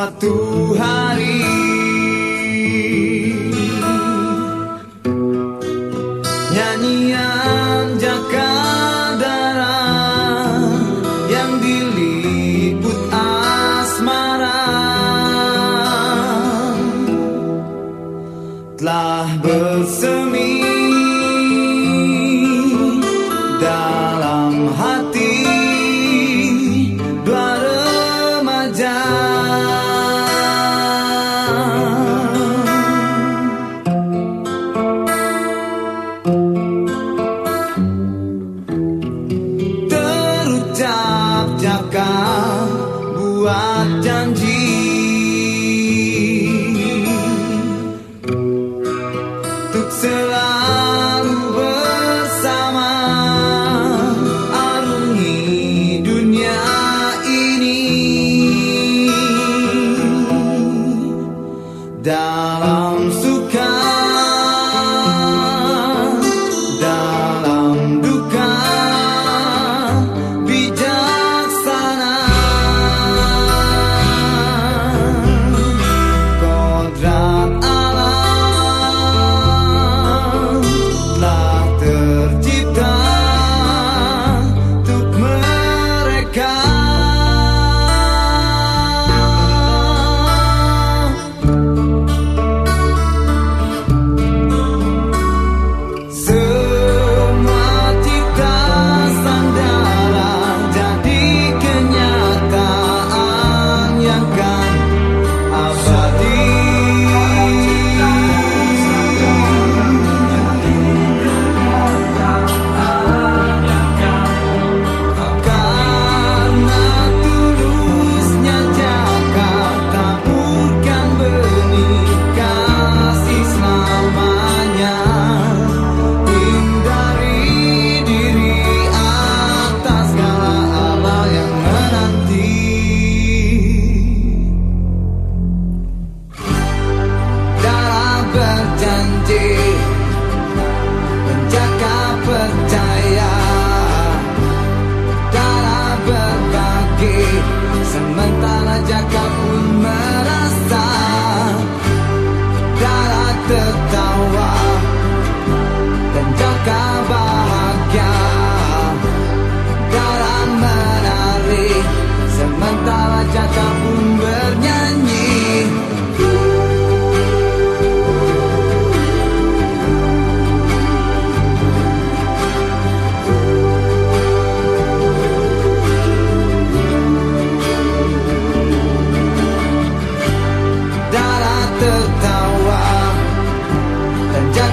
suatu hari. Nyanyian Jakadara Yang diliput asmara Telah bersemi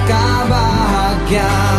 kau bahagia.